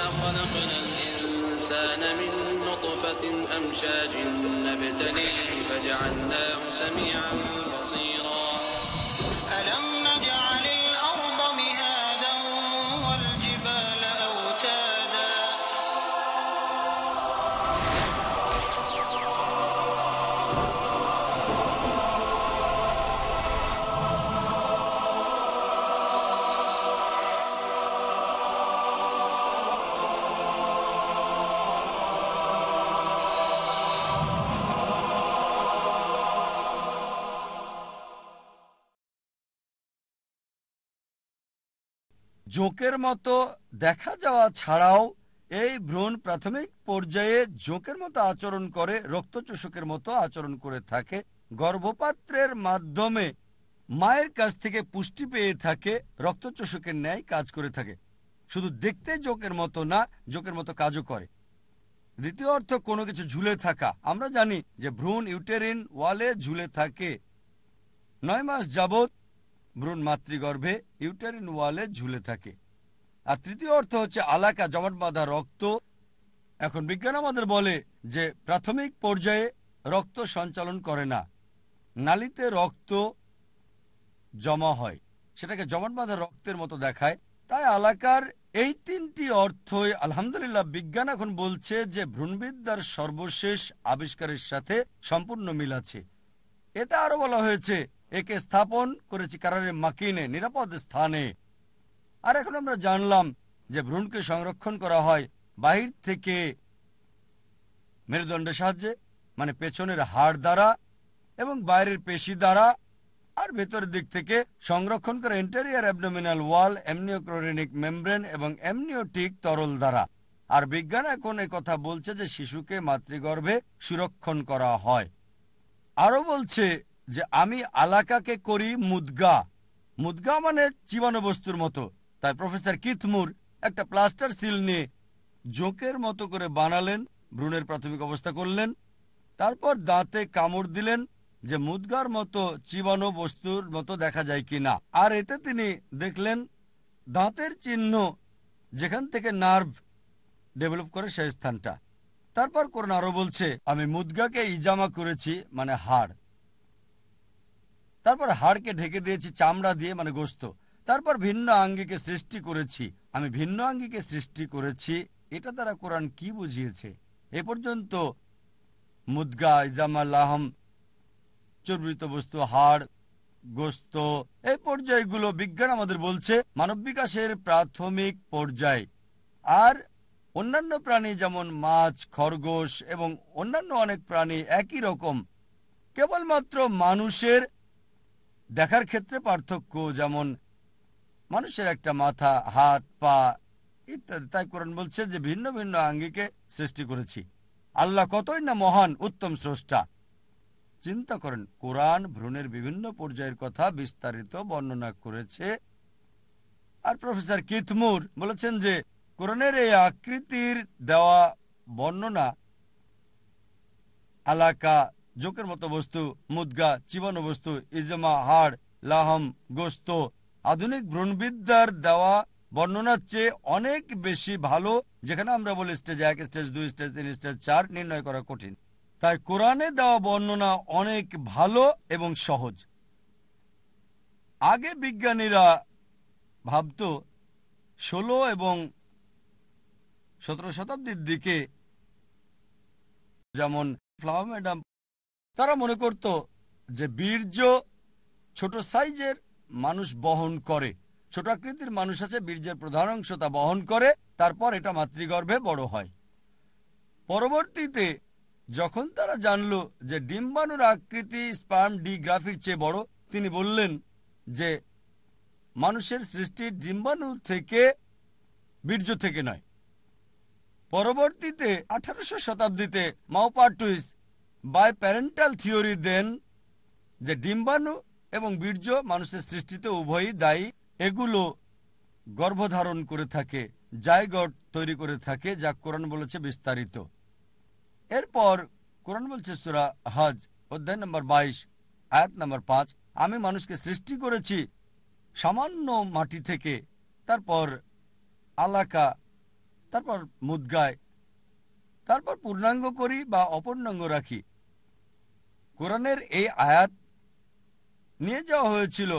خلقنا الإنسان من نطفة أمشاج نبتليه فجعلناه سميعا জোকের মতো দেখা যাওয়া ছাড়াও এই ভ্রূণ প্রাথমিক পর্যায়ে জোকের মতো আচরণ করে, রক্তচোষকের মতো আচরণ করে থাকে। গর্ভপাত্রের মাধ্যমে মায়ের কাছ থেকে পুষ্টি পেয়ে থাকে, রক্তচোষকের ন্যায় কাজ করে থাকে। শুধু দেখতে জোকের মতো না জোকের মতো কাজও করে। দ্বিতীয় অর্থ, কোনো কিছু ঝুলে থাকা। আমরা জানি যে ভ্রূণ ইউটেরিন ওয়ালে ঝুলে থাকে। নয় মাস যাবত ভ্রূণ মাতৃগর্ভে ইউটারিন ওয়ালে ঝুলে থাকে। আর তৃতীয় অর্থ হচ্ছে আলাকা, জমাট বাঁধা রক্ত। এখন বিজ্ঞান আমাদের বলে যে প্রাথমিক পর্যায়ে রক্ত সঞ্চালন করে না। নালিতে রক্ত জমা হয়। সেটাকে জমাট বাঁধা রক্তের মতো দেখায়। তাই আলাকার এই তিনটি অর্থই আলহামদুলিল্লাহ বিজ্ঞান এখন বলছে যে ভ্রূণবিদ্যার সর্বশেষ আবিষ্কারের সাথে সম্পূর্ণ মিল আছে। এতে আরও বলা হয়েছে একে স্থাপন করেছি কারারে মাকিনে, নিরাপদ স্থানে। আর এখন আমরা জানলাম যে ভ্রূণকে সংরক্ষণ করা হয় বাহির থেকে মেরুদণ্ডের সাহায্যে মানে পেছনের হাড় দ্বারা এবং বাইরের পেশি দ্বারা, আর ভেতরের দিক থেকে সংরক্ষণ করে interior abdominal wall amniochorionic membrane এবং এমনিওটিক তরল দ্বারা। আর বিজ্ঞান এখন কথা বলছে যে শিশুকে মাতৃগর্ভে সুরক্ষণ করা হয়। আরও বলছে যে আমি আলাকাকে করি মুদগা। মুদগা মানে জীবাণু বস্তুর মতো। তাই প্রফেসর কিথমুর একটা প্লাস্টার সিল নিয়ে জোকের মতো করে বানালেন, ভ্রূণের প্রাথমিক অবস্থা করলেন, তারপর দাঁতে কামড় দিলেন যে মুদগার মতো জীবাণু বস্তুর মতো দেখা যায় কিনা। আর এতে তিনি দেখলেন দাঁতের চিহ্ন যেখান থেকে নার্ভ ডেভেলপ করে সেই স্থানটা। তারপর করোনা আরও বলছে, আমি মুদগাকে ইজামা করেছি মানে হাড়। তারপর হাড়কে ঢেকে দিয়েছি, চামড়া দিয়ে মানে গোস্ত। তারপর ভিন্ন আঙ্গিকে সৃষ্টি করেছি। আমি ভিন্ন আঙ্গিকে সৃষ্টি করেছি। এটা দ্বারা কোরআন কি বুঝিয়েছে? এ পর্যন্ত মুদগা, ইজামা, লাহম, চর্বিত বস্তু, হাড়, গোস্ত, এই পর্যায়গুলো বিজ্ঞান আমাদের বলছে মানব বিকাশের প্রাথমিক পর্যায়। আর অন্যান্য প্রাণী যেমন মাছ, খরগোশ এবং অন্যান্য অনেক প্রাণী একই রকম। কেবলমাত্র মানুষের দেখার ক্ষেত্রে পার্থক্য যেমন মানুষের একটা মাথা, হাত, পা ইত্যাদি। তাই কোরআন বলছে যে ভিন্ন ভিন্ন আঙ্গিকে সৃষ্টি করেছি। আল্লাহ কতই না মহান, উত্তম স্রষ্টা। চিন্তা করেন, কোরআন ভ্রূণের বিভিন্ন পর্যায়ের কথা বিস্তারিত বর্ণনা করেছে। আর প্রফেসর কিথমুর বলেছেন যে কোরআনের এই আকৃতির দেওয়া বর্ণনা আলাকা জোকের মতো বস্তু, মুদগা, চিবানো বস্তু, ইজমা, হাড়, লাহম, গোস্ত। আধুনিক ভ্রূণবিদ্যার দেওয়া বর্ণনার চেয়ে অনেক বেশি ভালো, যেখানে আমরা বলি স্টেজ এক স্টেজ দুই স্টেজ তিন স্টেজ চার নির্ণয় করা কঠিন। তাই কোরআনে দেওয়া বর্ণনা অনেক ভালো এবং সহজ। আগে বিজ্ঞানীরা ভাবত, ষোলো এবং সতেরো শতাব্দীর দিকে যেমন ফ্লাওয়ার ম্যাডাম তারা মনে করত যে বীর্য ছোট সাইজের মানুষ বহন করে। ছোট আকৃতির মানুষ আছে, বীর্যের প্রধান অংশ তা বহন করে, তারপর এটা মাতৃগর্ভে বড় হয়। পরবর্তীতে যখন তারা জানল যে ডিম্বাণুর আকৃতি স্পার্ম ডি গ্রাফির চেয়ে বড়, তিনি বললেন যে মানুষের সৃষ্টি ডিম্বাণু থেকে বীর্য থেকে নয়। পরবর্তীতে আঠারোশো শতাব্দীতে মাওপাটুইস বাই প্যারেন্টাল থিওরি দেন যে ডিম্বাণু এবং বীর্য মানুষের সৃষ্টিতে উভয়ই দায়ী, এগুলো গর্ভধারণ করে থাকে জায়গট তৈরি করে থাকে, যা কোরআন বলেছে বিস্তারিত। এরপর কোরআন বলছে সুরা হজ, অধ্যায় নম্বর বাইশ, আয়াত নম্বর পাঁচ, আমি মানুষকে সৃষ্টি করেছি সামান্য মাটি থেকে, তারপর আলাকা, তারপর মুদগায় তারপর পূর্ণাঙ্গ করি বা অপূর্ণাঙ্গ রাখি। কোরআনের এই আয়াত নিয়ে যাওয়া হয়েছিল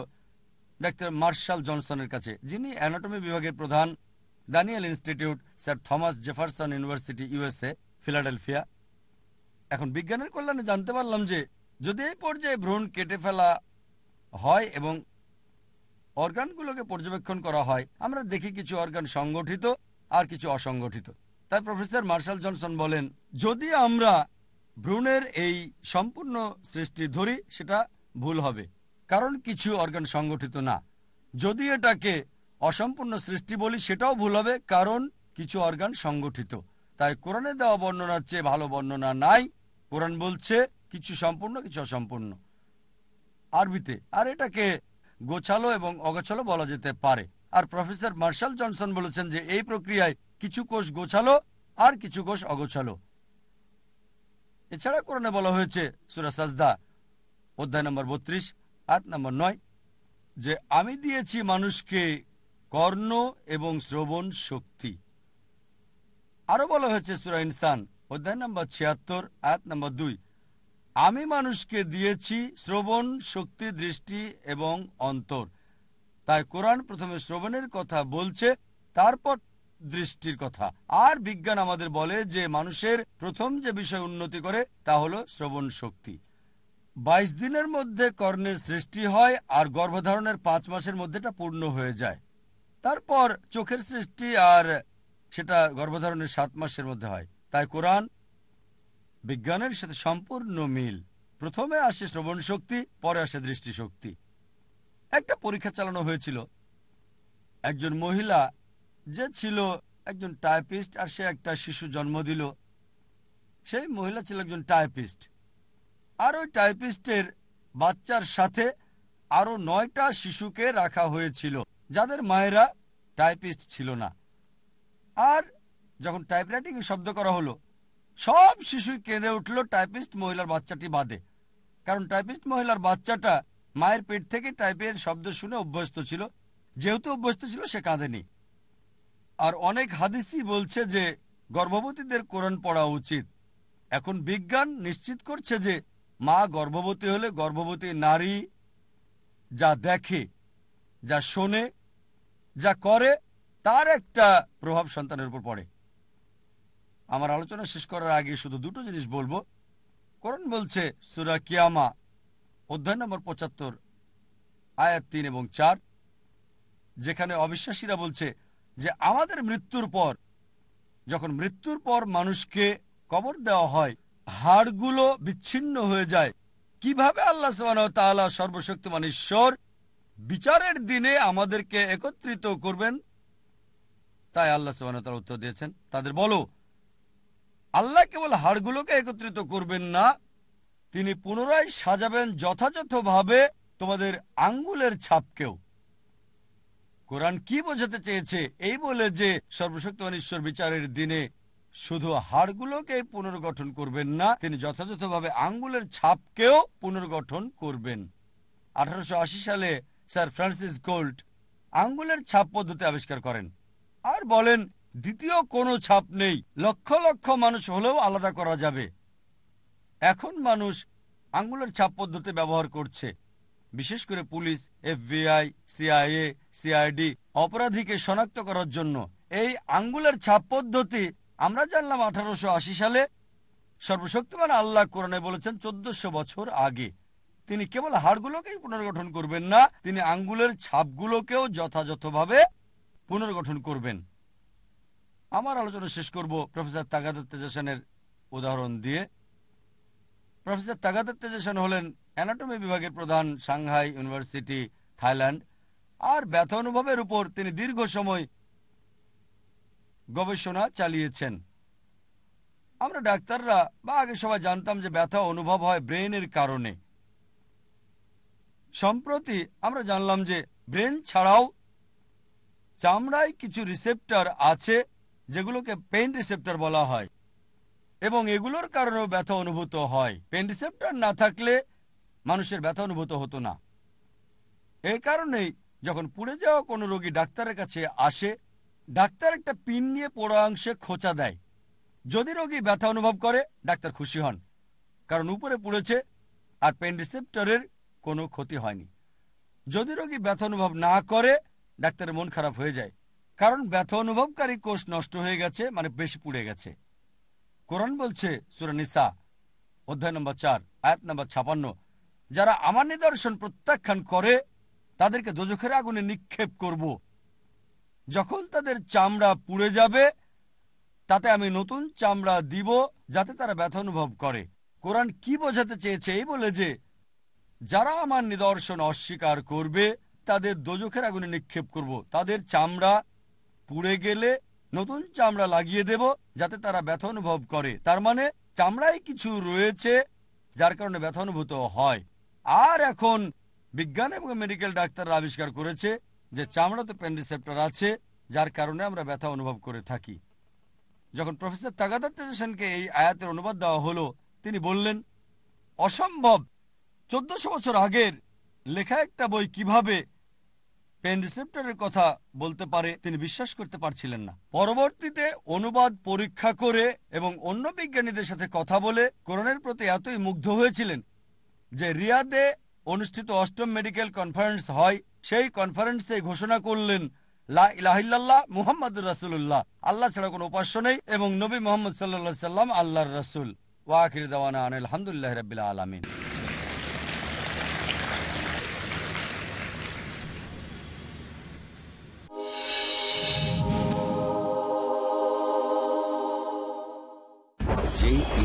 ডাক্তার মার্শাল জনসনের কাছে, যিনি অ্যানাটমি বিভাগের প্রধান, Daniel institute, sir Thomas Jefferson university, USA, Philadelphia. এখন বিজ্ঞানের কল্যাণে জানতে পারলাম যে, যদি এই পর্যায়ে ভ্রূণ কেটে ফেলা হয় এবং অর্গানগুলোকে পর্যবেক্ষণ করা হয়, আমরা দেখি কিছু অর্গান সংগঠিত আর কিছু অসংগঠিত। তাই প্রফেসর মার্শাল জনসন বলেন, যদি আমরা ভ্রূণের এই সম্পূর্ণ সৃষ্টি ধরি, সেটা ভুল হবে। কারণ কিছু অর্গান সংগঠিত না। যদি এটাকে অসম্পূর্ণ সৃষ্টি বলি, সেটাও ভুল হবে, কারণ কিছু অর্গান সংগঠিত। তাই কোরআনে দেওয়া বর্ণনার চেয়ে ভালো বর্ণনা নাই। কোরআন বলছে, কিছু সম্পূর্ণ, কিছু অসম্পূর্ণ। আরবিতে, আর এটাকে গোছালো এবং অগোছালো বলা যেতে পারে। আর প্রফেসর মার্শাল জনসন বলেছেন যে, এই প্রক্রিয়ায় কিছু কোষ গোছালো আর কিছু কোষ অগোছালো। এছাড়া কোরআনে বলা হয়েছে, সুরা সাজদা, অধ্যায় নম্বর বত্রিশ আট নম্বর নয়, যে আমি দিয়েছি মানুষকে কর্ণ এবং শ্রবণ শক্তি। আরও বলা হয়েছে সুরা ইনসান, অধ্যায় নম্বর ছিয়াত্তর, আয়াত নম্বর দুই, আমি মানুষকে দিয়েছি শ্রবণ শক্তি, দৃষ্টি এবং অন্তর। তাই কোরআন প্রথমে শ্রবণের কথা বলছে, তারপর দৃষ্টির কথা। আর বিজ্ঞান আমাদের বলে যে মানুষের প্রথম যে বিষয় উন্নতি করে তা হলো শ্রবণ শক্তি। বাইশ দিনের মধ্যে কর্ণের সৃষ্টি হয় আর গর্ভধারণের পাঁচ মাসের মধ্যে পূর্ণ হয়ে যায়। তারপর চোখের সৃষ্টি আর সেটা গর্ভধারণের সাত মাসের মধ্যে হয়। তাই কোরআন বিজ্ঞানের সাথে সম্পূর্ণ মিল। প্রথমে আসে শ্রবণ শক্তি, পরে আসে দৃষ্টিশক্তি। একটা পরীক্ষা চালানো হয়েছিল। একজন মহিলা যে ছিল একজন টাইপিস্ট আর সে একটা শিশু জন্ম দিল। সেই মহিলা ছিল একজন টাইপিস্ট। আর ওই টাইপিস্টের বাচ্চার সাথে আরও নয়টা শিশুকে রাখা হয়েছিল, যাদের মায়েরা টাইপিস্ট ছিল না। আর যখন টাইপরাইটিং শব্দ করা হলো, সব শিশুই কেঁদে উঠল, টাইপিস্ট মহিলার বাচ্চাটি বাদে। কারণ টাইপিস্ট মহিলার বাচ্চাটা মায়ের পেট থেকে টাইপের শব্দ শুনে অভ্যস্ত ছিল। যেহেতু অভ্যস্ত ছিল, সে কাঁদেনি। আর অনেক হাদিসই বলছে যে গর্ভবতীদের কোরআন পড়া উচিত। এখন বিজ্ঞান নিশ্চিত করছে যে মা গর্ভবতী হলে গর্ভবতী নারী যা দেখে, যা শোনে, যা করে, তার একটা প্রভাব সন্তানের উপর পড়ে। আমার আলোচনা শেষ করার আগে শুধু দুটো জিনিস বলব। কোরআন বলছে সুরা কিয়ামা, অধ্যায় নম্বর পঁচাত্তর, আয়াত তিন এবং চার, যেখানে অবিশ্বাসীরা বলছে যে আমাদের মৃত্যুর পর, যখন মৃত্যুর পর মানুষকে কবর দেওয়া হয়, হাড়গুলো বিচ্ছিন্ন হয়ে যায়, কীভাবে আল্লাহ তাআলা সর্বশক্তিমান ঈশ্বর বিচারের দিনে আমাদেরকে একত্রিত করবেন? তাই আল্লাহ তাআলা উত্তর দিয়েছেন। তাদের বলো, আল্লাহ কেবল হাড়গুলোকে একত্রিত করবেন না, তিনি পুনরায় সাজাবেন যথাযথভাবে তোমাদের আঙ্গুলের ছাপকেও। কোরআন কি বোঝাতে চেয়েছে? এই বলে যে সর্বশক্তিমান ঈশ্বর বিচারের দিনে শুধু হাড়গুলোকে পুনর্গঠন করবেন না, তিনি যথাযথভাবে আঙ্গুলের ছাপকেও পুনর্গঠন করবেন। আঠারোশো আশি সালে স্যার ফ্রান্সিস গোল্ড আঙ্গুলের ছাপ পদ্ধতি আবিষ্কার করেন আর বলেন, দ্বিতীয় কোনো ছাপ নেই, লক্ষ লক্ষ মানুষ হলেও আলাদা করা যাবে। এখন মানুষ আঙ্গুলের ছাপ পদ্ধতি ব্যবহার করছে। বিশেষ করে পুলিশ, এফবিআই, সিআইএ, সিআইডি অপরাধীকে শনাক্ত করার জন্য। এই আঙ্গুলের ছাপ পদ্ধতি আমরা জানলাম আঠারোশো আশি সালে। সর্বশক্তিমান আল্লাহ কোরআনে বলেছেন, চোদ্দশো বছর আগে। তিনি কেবল হাড়গুলোকেই পুনর্গঠন করবেন না, তিনি আঙ্গুলের ছাপগুলোকেও যথাযথভাবে পুনর্গঠন করবেন। আমার আলোচনা শেষ করব। প্রফেসর তাগাদত তেজাসানের উদাহরণ দিয়ে। প্রফেসর তাগাদত তেজাসান হলেন অ্যানাটমি বিভাগের প্রধান সাংহাই ইউনিভার্সিটি, থাইল্যান্ড। আর ব্যথা অনুভবের উপর তিনি দীর্ঘ সময় গবেষণা চালিয়েছেন। আমরা ডাক্তাররা বা আগে সবাই জানতাম যে ব্যথা অনুভব হয় ব্রেনের কারণে। সম্প্রতি আমরা জানলাম যে ব্রেন ছাড়াও চামড়ায় কিছু রিসেপ্টর আছে, যেগুলোকে পেইন রিসেপ্টর বলা হয়। এবং এগুলোর কারণেও ব্যথা অনুভূত হয়। পেন রিসেপ্টর না থাকলে মানুষের ব্যথা অনুভূত হতো না। এই কারণেই যখন পুড়ে যাওয়া কোনো রোগী ডাক্তারের কাছে আসে, ডাক্তার একটা পিন নিয়ে পোড়া অংশে খোঁচা দেয়। যদি রোগী ব্যথা অনুভব করে, ডাক্তার খুশি হন, কারণ উপরে পুড়েছে আর পেন রিসেপ্টরের কোনো ক্ষতি হয়নি। যদি রোগী ব্যথা অনুভব না করে, ডাক্তারের মন খারাপ হয়ে যায়, কারণ ব্যথা অনুভবকারী কোষ নষ্ট হয়ে গেছে মানে বেশি পুড়ে গেছে। কোরআন বলছে সুরানিসা অধ্যায় নম্বর চার, আয়াত নম্বর ছাপান্ন, যারা আমার নিদর্শন প্রত্যাখ্যান করে, তাদেরকে দোজখের আগুনে নিক্ষেপ করব। যখন তাদের চামড়া পুড়ে যাবে, তাতে আমি নতুন চামড়া দিব, যাতে তারা ব্যথা অনুভব করে। কোরআন কি বোঝাতে চেয়েছে? এই বলে যে, যারা আমার নিদর্শন অস্বীকার করবে, তাদের দোজখের আগুনে নিক্ষেপ করব। তাদের চামড়া পুড়ে গেলে নতুন চামড়া লাগিয়ে দেব যাতে তারা ব্যথা অনুভব করে। তার মানে চামড়ায় কিছু রয়েছে যার কারণে ব্যথা অনুভূত হয়। আর এখন বিজ্ঞান এবং মেডিকেল ডাক্তাররা আবিষ্কার করেছে যে চামড়াতে পেন রিসেপ্টর আছে, যার কারণে আমরা ব্যথা অনুভব করে থাকি। যখন প্রফেসর তাগাদার তেজেশনকে এই আয়াতের অনুবাদ দেওয়া হলো, তিনি বললেন, অসম্ভব! চোদ্দশো বছর আগের লেখা একটা বই কীভাবে পেন রিসেপ্টরের কথা বলতে পারে, তিনি বিশ্বাস করতে পারছিলেন না। পরবর্তীতে অনুবাদ পরীক্ষা করে এবং অন্য বিজ্ঞানীদের সাথে কথা বলে করোনের প্রতি এতই মুগ্ধ হয়েছিলেন যে রিয়াদে অনুষ্ঠিত অষ্টম মেডিকেল কনফারেন্স হয়। সেই কনফারেন্সে ঘোষণা করলেন, লা ইলাহিল্লাহ মুহাম্মদুর রাসুল্লাহ আল্লাহ ছাড়া কোনো উপাস্য নেই এবং নবী মোহাম্মদ সাল্লা সাল্লাম আল্লাহর রাসুল। ওয়াকির দাওয়ানা আন আলহামদুলিল্লাহ রবিল্লা আলমিন।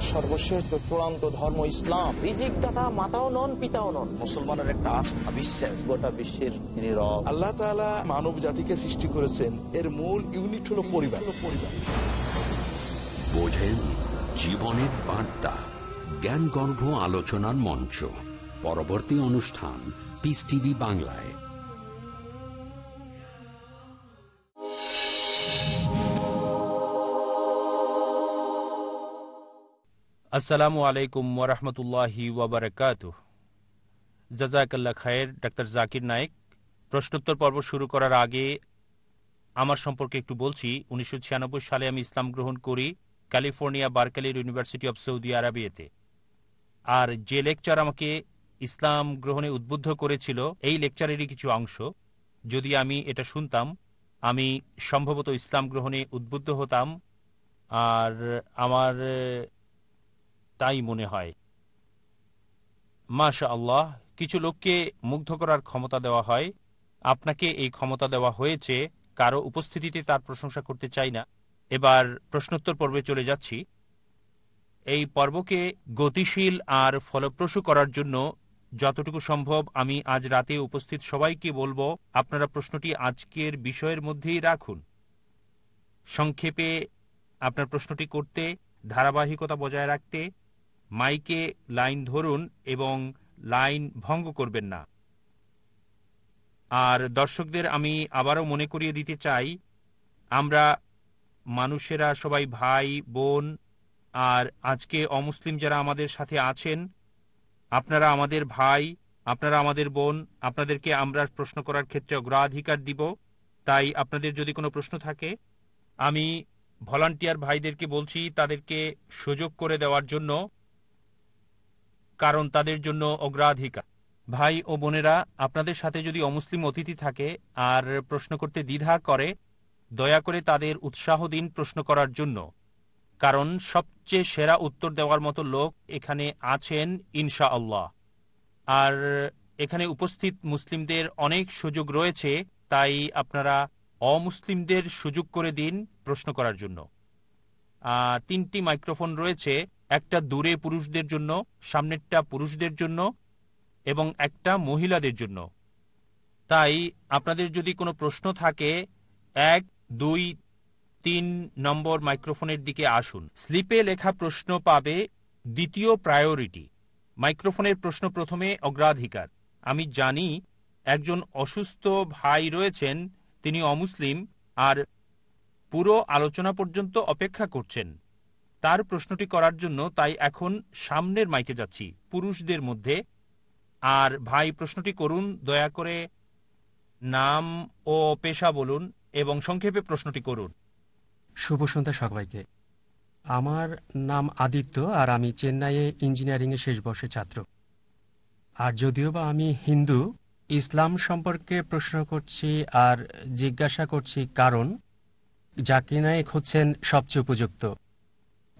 সর্বশেষ চূড়ান্ত ধর্ম ইসলাম রিজিক দাতা মাতাও নন পিতাও নন। মুসলমানের একটা আস্থা বিশ্বাস। গোটা বিশ্বের তিনি রব আল্লাহ তাআলা মানব জাতিকে সৃষ্টি করেছেন। এর মূল ইউনিট হলো পরিবার। পরিবার বোঝেন জীবনের বার্তা জ্ঞানগর্ভ আলোচনার মঞ্চ। পরবর্তী অনুষ্ঠান পিস টিভি বাংলায়। আসসালামু আলাইকুম ওরহমতুল্লাহি ওবরাকাত জাজাকাল্লা খায়ের ডাক্তার জাকির নায়েক প্রশ্নোত্তর পর্ব শুরু করার আগে আমার সম্পর্কে একটু বলছি উনিশশো ছিয়ানব্বই সালে আমি ইসলাম গ্রহণ করি ক্যালিফোর্নিয়া বার্কালির ইউনিভার্সিটি অব সৌদি আরবিয়াতে আর যে লেকচার আমাকে ইসলাম গ্রহণে উদ্বুদ্ধ করেছিল, এই লেকচারেরই কিছু অংশ। যদি আমি এটা শুনতাম, আমি সম্ভবত ইসলাম গ্রহণে উদ্বুদ্ধ হতাম। আর আমার তাই মনে হয়। মাশা আল্লাহ কিছু লোককে মুগ্ধ করার ক্ষমতা দেওয়া হয়। আপনাকে এই ক্ষমতা দেওয়া হয়েছে, কারও উপস্থিতিতে তার প্রশংসা করতে চাই না। এবার প্রশ্নোত্তর পর্বে চলে যাচ্ছি। এই পর্বকে গতিশীল আর ফলপ্রসূ করার জন্য যতটুকু সম্ভব আমি আজ রাতে উপস্থিত সবাইকে বলব, আপনারা প্রশ্নটি আজকের বিষয়ের মধ্যেই রাখুন। সংক্ষেপে আপনার প্রশ্নটি করতে, ধারাবাহিকতা বজায় রাখতে মাইকে লাইন ধরুন এবং লাইন ভঙ্গ করবেন না। আর দর্শকদের আমি আবারও মনে করিয়ে দিতে চাই, আমরা মানুষেরা সবাই ভাই, বোন আর আজকে অমুসলিম যারা আমাদের সাথে আছেন, আপনারা আমাদের ভাই, আপনারা আমাদের বোন, আপনাদেরকে আমরা প্রশ্ন করার ক্ষেত্রে অগ্রাধিকার দিব। তাই আপনাদের যদি কোনো প্রশ্ন থাকে, আমি ভলান্টিয়ার ভাইদেরকে বলছি, তাদেরকে সুযোগ করে দেওয়ার জন্য কারণ তাদের জন্য অগ্রাধিকার। ভাই ও বোনেরা, আপনাদের সাথে যদি অমুসলিম অতিথি থাকে আর প্রশ্ন করতে দ্বিধা করে, দয়া করে তাদের উৎসাহ দিন প্রশ্ন করার জন্য। কারণ সবচেয়ে সেরা উত্তর দেওয়ার মতো লোক এখানে আছেন ইনশা আল্লাহ আর এখানে উপস্থিত মুসলিমদের অনেক সুযোগ রয়েছে, তাই আপনারা অমুসলিমদের সুযোগ করে দিন প্রশ্ন করার জন্য। তিনটি মাইক্রোফোন রয়েছে। একটা দূরে পুরুষদের জন্য, সামনেরটা পুরুষদের জন্য এবং একটা মহিলাদের জন্য। তাই আপনাদের যদি কোনো প্রশ্ন থাকে, এক, দুই, তিন নম্বর মাইক্রোফোনের দিকে আসুন। স্লিপে লেখা প্রশ্ন পাবে, দ্বিতীয় প্রায়োরিটি। মাইক্রোফোনের প্রশ্ন প্রথমে অগ্রাধিকার। আমি জানি একজন অসুস্থ ভাই রয়েছেন, তিনি অমুসলিম, আর পুরো আলোচনা পর্যন্ত অপেক্ষা করছেন। তার প্রশ্নটি করার জন্য তাই এখন সামনের মাইকে যাচ্ছি। পুরুষদের মধ্যে। আর ভাই, প্রশ্নটি করুন, দয়া করে নাম ও পেশা বলুন এবং সংক্ষেপে প্রশ্নটি করুন। শুভ সন্ধ্যা সবাইকে। আমার নাম আদিত্য আর আমি চেন্নাইয়ে ইঞ্জিনিয়ারিংয়ে শেষ বর্ষে ছাত্র। আর যদিও বা আমি হিন্দু, ইসলাম সম্পর্কে প্রশ্ন করছি আর জিজ্ঞাসা করছি কারণ জাকির নায়েক হচ্ছেন সবচেয়ে উপযুক্ত।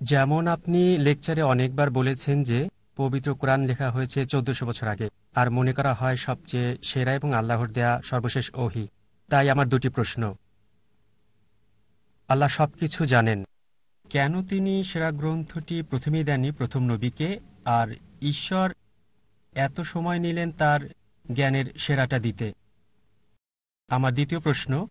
যেমন আপনি লেকচারে অনেকবার বলেছেন যে, পবিত্র কোরআন লেখা হয়েছে চোদ্দশো বছর আগে, আর মনে করা হয় সবচেয়ে সেরা এবং আল্লাহর দেয়া সর্বশেষ ওহি। তাই আমার দুটি প্রশ্ন। আল্লাহ সবকিছু জানেন। কেন তিনি সেরা গ্রন্থটি প্রথমেই দেননি প্রথম নবীকে, আর ঈশ্বর এত সময় নিলেন তার জ্ঞানের সেরাটা দিতে? আমার দ্বিতীয় প্রশ্ন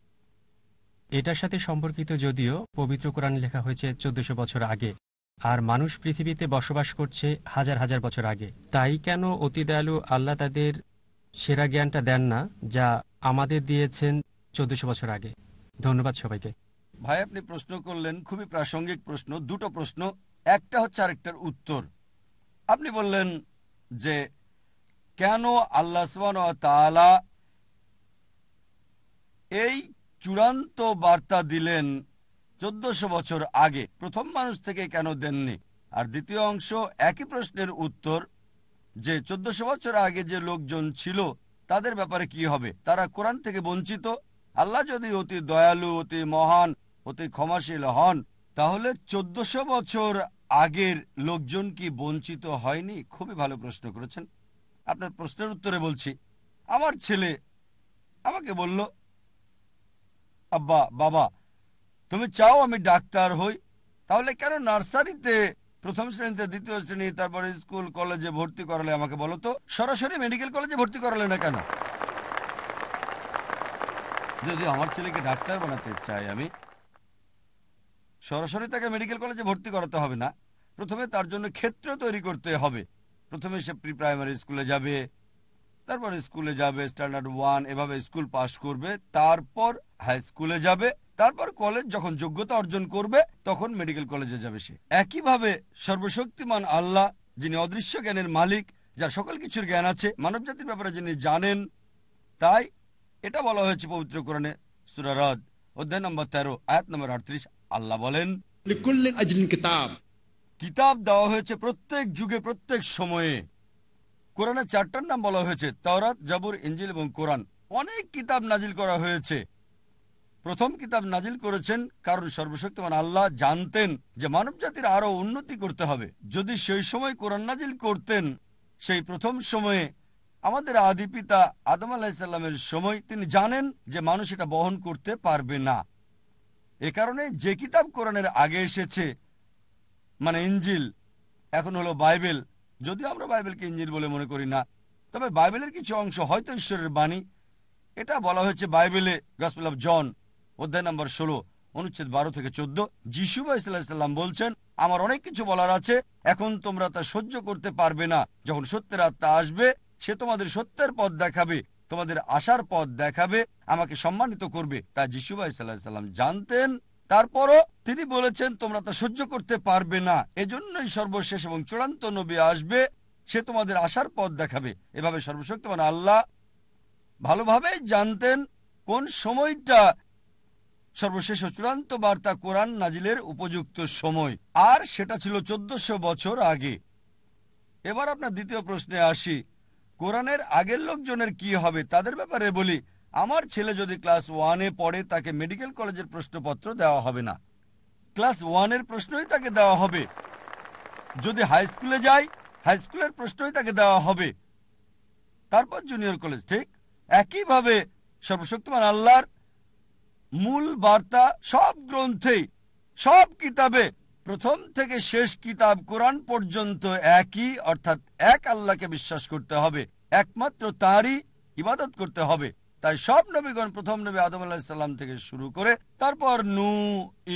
এটার সাথে সম্পর্কিত যদিও পবিত্র কোরআন লেখা হয়েছে চোদ্দশো বছর আগে, আর মানুষ পৃথিবীতে বসবাস করছে হাজার হাজার বছর আগে। তাই কেন অতি দয়ালু আল্লাহ তাদের সেরা জ্ঞানটা দেন না যা আমাদের দিয়েছেন চোদ্দশো বছর আগে? ধন্যবাদ সবাইকে। ভাই, আপনি প্রশ্ন করলেন, খুবই প্রাসঙ্গিক প্রশ্ন, দুটো প্রশ্ন, একটা হচ্ছে আরেকটার উত্তর। আপনি বললেন যে, কেন আল্লাহ ওয়া এই চূড়ান্ত বার্তা দিলেন চোদ্দশো বছর আগে। প্রথম মানুষ থেকে কেন দেননি? আর দ্বিতীয় অংশ, একই প্রশ্নের উত্তর, যে চোদ্দশো বছর আগে যে লোকজন ছিল, তাদের ব্যাপারে কি হবে? তারা কোরআন থেকে বঞ্চিত। আল্লাহ যদি অতি দয়ালু, অতি মহান, অতি ক্ষমাশীল হন, তাহলে চোদ্দশো বছর আগের লোকজন কি বঞ্চিত হয়নি? খুবই ভালো প্রশ্ন করেছেন। আপনার প্রশ্নের উত্তরে বলছি, আমার ছেলে আমাকে বলল আব্বা, বাবা, তুমি চাও আমি ডাক্তার হই? তাহলে কেন নার্সারিতে প্রথম শ্রেণীতে, দ্বিতীয় শ্রেণি, তারপরে স্কুল, কলেজে ভর্তি করালে আমাকে বলো তো? সরাসরি মেডিকেল কলেজে ভর্তি করালে না কেন? যদি আমার ছেলেকে ডাক্তার বানাতে চাই আমি, সরাসরি তাকে মেডিকেল কলেজে ভর্তি করাতে হবে না। প্রথমে তার জন্য ক্ষেত্র তৈরি করতে হবে। প্রথমে সে প্রি প্রাইমারি স্কুলে যাবে তারপর স্কুলে যাবে স্ট্যান্ডার্ড ওয়ান এভাবে স্কুল পাশ করবে তারপর হাই স্কুলে যাবে তারপর কলেজ যখন যোগ্যতা অর্জন করবে তখন মেডিকেল কলেজে যাবে সে। একইভাবে সর্বশক্তিমান আল্লাহ যিনি অদৃশ্য জ্ঞানের মালিক যার সকল কিছুর জ্ঞান আছে মানব জাতির ব্যাপারে যিনি জানেন তাই এটা বলা হয়েছে পবিত্র কোরআনে সুরারদ অধ্যায় নম্বর তেরো আয়াত নম্বর আটত্রিশ। আল্লাহ বলেন কিতাব। কিতাব দেওয়া হয়েছে প্রত্যেক যুগে প্রত্যেক সময়ে। কোরআনের চারটার নাম বলা হয়েছে, তাওরাত, জাবুর ইঞ্জিল এবং কোরআন। অনেক কিতাব নাজিল করা হয়েছে। প্রথম কিতাব নাজিল করেছেন কারণ সর্বশক্তিমান আল্লাহ, জানতেন যে মানব জাতির আরও উন্নতি করতে হবে। যদি সেই সময় কোরআন নাজিল করতেন, সেই প্রথম সময়ে আমাদের আদি পিতা আদম আলাহিসাল্লামের সময় তিনি জানেন যে মানুষ এটা বহন করতে পারবে না। এ কারণে যে কিতাব কোরআনের আগে এসেছে মানে ইঞ্জিল এখন হলো বাইবেল যদিও আমরা বাইবেলকে ইঞ্জিল বলে মনে করি না, তবে বাইবেলের কিছু অংশ হয়তো ঈশ্বরের বাণী। এটা বলা হয়েছে বাইবেলে গসপেল অফ জন অধ্যায় নম্বর ষোলো, অনুচ্ছেদ বারো থেকে চোদ্দ। যিশু ইসলাম বলছেন, আমার অনেক কিছু বলার আছে, এখন তোমরা তা সহ্য করতে পারবে না। যখন সত্যের আত্মা আসবে, সে তোমাদের সত্যের পথ দেখাবে, তোমাদের আশার পথ দেখাবে, আমাকে সম্মানিত করবে। তা যিশু সাল্লাম জানতেন তারপরও তিনি বলেছেন, তোমরা তা সহ্য করতে পারবে না। এজন্যই সর্বশেষ এবং চূড়ান্ত নবী আসবে। সে তোমাদের আসার পথ দেখাবে। এভাবে সর্বশক্তিমান আল্লাহ ভালোভাবে জানতেন কোন সময়টা সর্বশেষ চূড়ান্ত বার্তা কোরআন নাজিলের উপযুক্ত সময়। আর সেটা ছিল চোদ্দশো বছর আগে। এবার আপনার দ্বিতীয় প্রশ্নে আসি। কোরআনের আগের লোকজনের কি হবে, তাদের ব্যাপারে বলি। আমার ছেলে যদি ক্লাস ওয়ানে পড়ে, তাকে মেডিকেল কলেজের প্রশ্নপত্র দেওয়া হবে না। ক্লাস ওয়ানের প্রশ্নই তাকে দেওয়া হবে। যদি হাই স্কুলে যায় হাই স্কুলের প্রশ্নই তাকে দেওয়া হবে। তারপর জুনিয়র কলেজ, ঠিক? একইভাবে সর্বশক্তিমান আল্লাহর মূল বার্তা সব গ্রন্থেই, সব কিতাবে, প্রথম থেকে শেষ কিতাব কোরআন পর্যন্ত একই, অর্থাৎ এক আল্লাহকে বিশ্বাস করতে হবে। একমাত্র তারই ইবাদত করতে হবে। তাই সব নবীগণ প্রথম নবী আদম আলাহিসাল্লাম থেকে শুরু করে তারপর নু,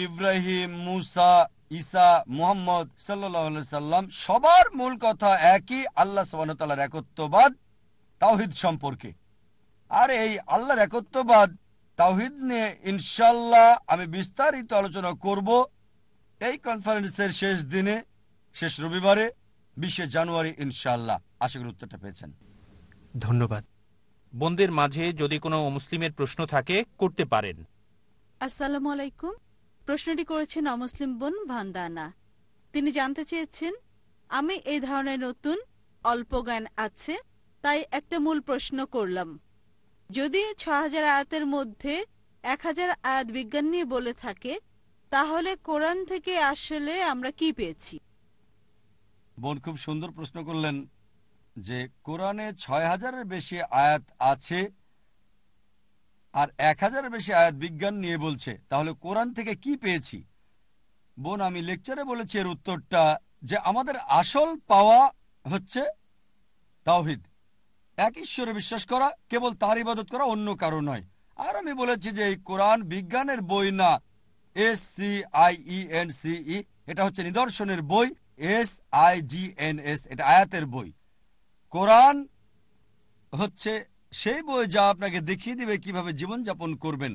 ইব্রাহিম, মুসা, ঈসা, মুহাম্মদ সাল্লাম সবার মূল কথা একই আল্লাহ সাবানতালার একত্ববাদ তাওহিদ সম্পর্কে। আর এই আল্লাহর একত্ববাদ তাওহিদ নিয়ে ইনশাল্লাহ আমি বিস্তারিত আলোচনা করব এই কনফারেন্সের শেষ দিনে, শেষ রবিবারে, বিশে জানুয়ারি ইনশাল্লাহ আশা করি উত্তরটা পেয়েছেন। ধন্যবাদ। বোনদের মাঝে যদি কোনো মুসলিমের প্রশ্ন থাকে করতে পারেন। আসসালামু আলাইকুম। প্রশ্নটি করেছেন অমুসলিম বোন ভান্দানা। তিনি জানতে চেয়েছেন আমি এই ধরনের নতুন অল্প জ্ঞান আছে তাই একটা মূল প্রশ্ন করলাম। যদি ছ হাজার আয়াতের মধ্যে এক হাজার আয়াত বিজ্ঞান নিয়ে বলে থাকে তাহলে কোরআন থেকে আসলে আমরা কি পেয়েছি? বোন খুব সুন্দর প্রশ্ন করলেন। যে কোরআনে ছয় হাজারের বেশি আয়াত আছে আর এক হাজারের বেশি আয়াত বিজ্ঞান নিয়ে বলছে, তাহলে কোরআন থেকে কি পেয়েছি? বোন, আমি লেকচারে বলেছি এর উত্তরটা যে আমাদের আসল পাওয়া হচ্ছে তাওহিদ। এক ঈশ্বরে বিশ্বাস করা, কেবল তার ইবাদত করা অন্য কারও নয়। আর আমি বলেছি যে এই কোরআন বিজ্ঞানের বই না, S C I E N C E, এটা হচ্ছে নিদর্শনের বই, S I G N S, এটা আয়াতের বই। কোরআন হচ্ছে সেই বই যা আপনাকে দেখিয়ে দিবে কীভাবে জীবনযাপন করবেন।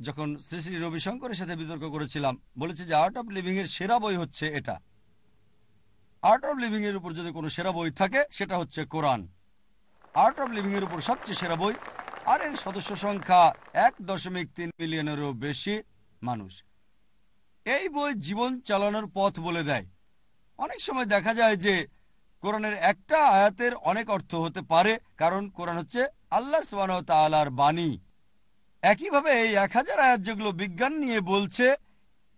যখন শ্রী শ্রী রবিশঙ্করের সাথে বিতর্ক করেছিলাম, বলেছে যে আর্ট অফ লিভিং এর সেরা বই হচ্ছে এটা। আর্ট অফ লিভিং এর উপর যদি কোনো সেরা বই থাকে, সেটা হচ্ছে কোরআন। আর্ট অফ লিভিং এর উপর সবচেয়ে সেরা বই, আর এর সদস্য সংখ্যা এক দশমিক তিন মিলিয়নেরও বেশি মানুষ। এই বই জীবন চালানোর পথ বলে দেয়। অনেক সময় দেখা যায় যে কোরআনের একটা আয়াতের অনেক অর্থ হতে পারে, কারণ কোরআন হচ্ছে আল্লাহ তালার বাণী। একইভাবে এই এক হাজার আয়াত যেগুলো বিজ্ঞান নিয়ে বলছে,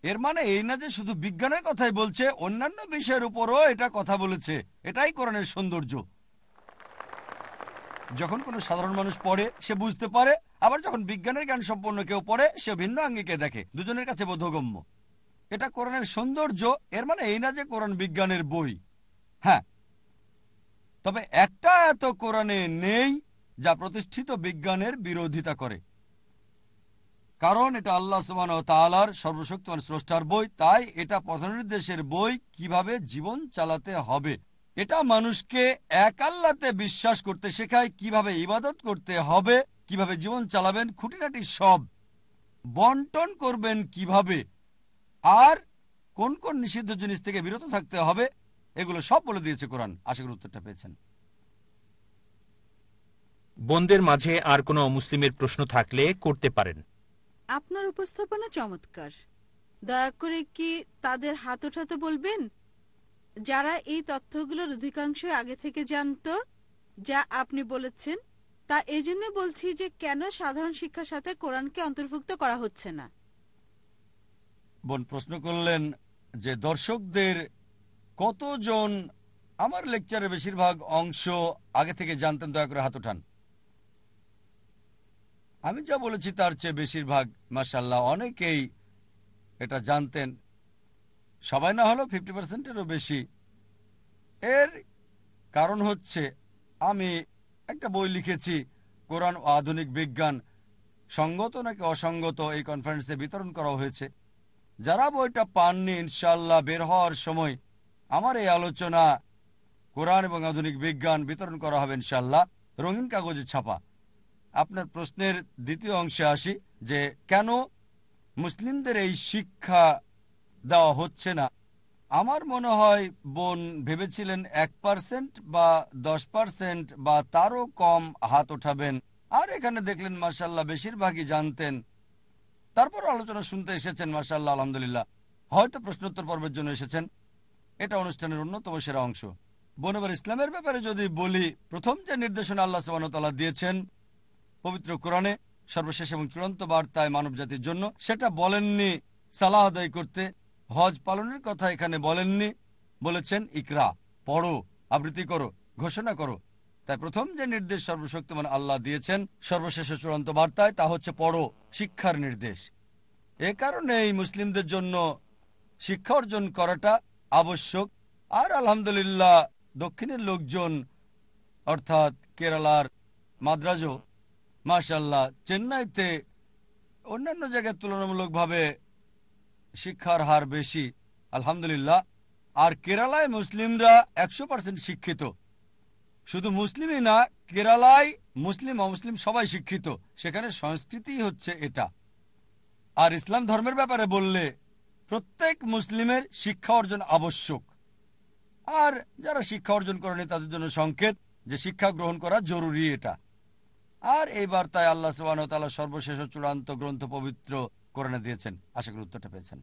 এর মানে এই না যে শুধু বিজ্ঞানের কথাই বলছে, অন্যান্য বিষয়ের উপরও এটা কথা বলেছে। এটাই কোরআনের সৌন্দর্য। যখন কোনো সাধারণ মানুষ পড়ে, সে বুঝতে পারে, আবার যখন বিজ্ঞানের জ্ঞান সম্পন্ন কেউ পড়ে, সে ভিন্ন আঙ্গিকে দেখে, দুজনের কাছে বোধগম্য। এটা কোরআনের সৌন্দর্য, এর মানে এই না যে কোরআন বিজ্ঞানের বই। হ্যাঁ তবে একটা এত কোরআনে নেই যা প্রতিষ্ঠিত বিজ্ঞানের বিরোধিতা করে। কারণ এটা আল্লাহ সুবান তালার সর্বশক্তিমান স্রষ্টার বই, তাই এটা পথনির্দেশের বই কীভাবে জীবন চালাতে হবে, এটা মানুষকে এক আল্লাতে বিশ্বাস করতে শেখায়, কীভাবে ইবাদত করতে হবে, কীভাবে জীবন চালাবেন, খুঁটিনাটি সব বন্টন করবেন কীভাবে, আর কোন কোন নিষিদ্ধ জিনিস থেকে বিরত থাকতে হবে এগুলো সব বলে দিয়েছে কোরআন। আশা করি উত্তরটা পেয়েছেন। বোনদের মাঝে আর কোনো মুসলিমের প্রশ্ন থাকলে করতে পারেন। আপনার উপস্থাপনা চমৎকার। দয়া করে কি তাদের হাত ওঠাতে বলবেন? যারা এই তথ্যগুলোর অধিকাংশ আগে থেকে জানতো যা আপনি বলেছেন তা এজন্য বলছি যে কেন সাধারণ শিক্ষার সাথে কোরআনকে অন্তর্ভুক্ত করা হচ্ছে না? বোন প্রশ্ন করলেন যে দর্শকদের কতজন আমার লেকচারের বেশিরভাগ অংশ আগে থেকে জানতেন, দয়া করে হাত ওঠান আমি যা বলেছি তার চেয়ে বেশিরভাগ মাসাল্লাহ অনেকেই এটা জানতেন। সবাই না হলেও ফিফটি পার্সেন্টেরও বেশি। এর কারণ হচ্ছে, আমি একটা বই লিখেছি, কোরআন ও আধুনিক বিজ্ঞান, সঙ্গত নাকি অসঙ্গত, এই কনফারেন্সে বিতরণ করা হয়েছে। যারা বইটা পাননি ইনশাল্লাহ বের হওয়ার সময় আমার এই আলোচনা কোরআন এবং আধুনিক বিজ্ঞান বিতরণ করা হবে ইনশাল্লাহ রঙিন কাগজে ছাপা। আপনার প্রশ্নের দ্বিতীয় অংশে আসি যে, কেন মুসলিমদের এই শিক্ষা দেওয়া হচ্ছে না? আমার মনে হয় বোন ভেবেছিলেন এক পার্সেন্ট বা দশ পার্সেন্ট বা তারও কম হাত ওঠাবেন। আর এখানে দেখলেন মাসাল্লাহ বেশিরভাগই জানতেন। তারপর আলোচনা শুনতে এসেছেন মাসাল্লাহ আলহামদুলিল্লাহ। হয়তো প্রশ্নোত্তর পর্বের জন্য এসেছেন। এটা অনুষ্ঠানের অন্যতম সেরা অংশ। বোনবার ইসলামের ব্যাপারে যদি বলি, প্রথম যে নির্দেশনা আল্লাহ সুবাহতাল্লাহ দিয়েছেন পবিত্র কোরআনে সর্বশেষ এবং চূড়ান্ত বার্তায় মানব জাতির জন্য, সেটা বলেননি সালাহ আদায় করতে, হজ পালনের কথা এখানে বলেননি, বলেছেন ইকরা, পড়ো, আবৃত্তি করো, ঘোষণা করো। তাই প্রথম যে নির্দেশ সর্বশক্তিমান আল্লাহ দিয়েছেন সর্বশেষ চূড়ান্ত বার্তায়, তা হচ্ছে পড়ো, শিক্ষার নির্দেশ। এ কারণেই মুসলিমদের জন্য শিক্ষা অর্জন করাটা আবশ্যক। আর আলহামদুলিল্লাহ, দক্ষিণের লোকজন, অর্থাৎ কেরালার মাদ্রাজও মাশাল্লাহ চেন্নাইতে অন্যান্য জায়গায় তুলনামূলকভাবে শিক্ষার হার বেশি, আলহামদুলিল্লাহ। আর কেরালায় মুসলিমরা একশো পার্সেন্ট শিক্ষিত। শুধু মুসলিমই না, কেরালায় মুসলিম, অমুসলিম সবাই শিক্ষিত। সেখানে সংস্কৃতি হচ্ছে এটা। আর ইসলাম ধর্মের ব্যাপারে বললে প্রত্যেক মুসলিমের শিক্ষা অর্জন আবশ্যক। আর যারা শিক্ষা অর্জন করেনি, তাদের জন্য সংকেত যে শিক্ষা গ্রহণ করা জরুরি এটা। আর এই বার্তায় আল্লাহ সুবাহ তালা সর্বশেষ চূড়ান্ত গ্রন্থ পবিত্র করে দিয়েছেন। আশা করি উত্তরটা পেয়েছেন।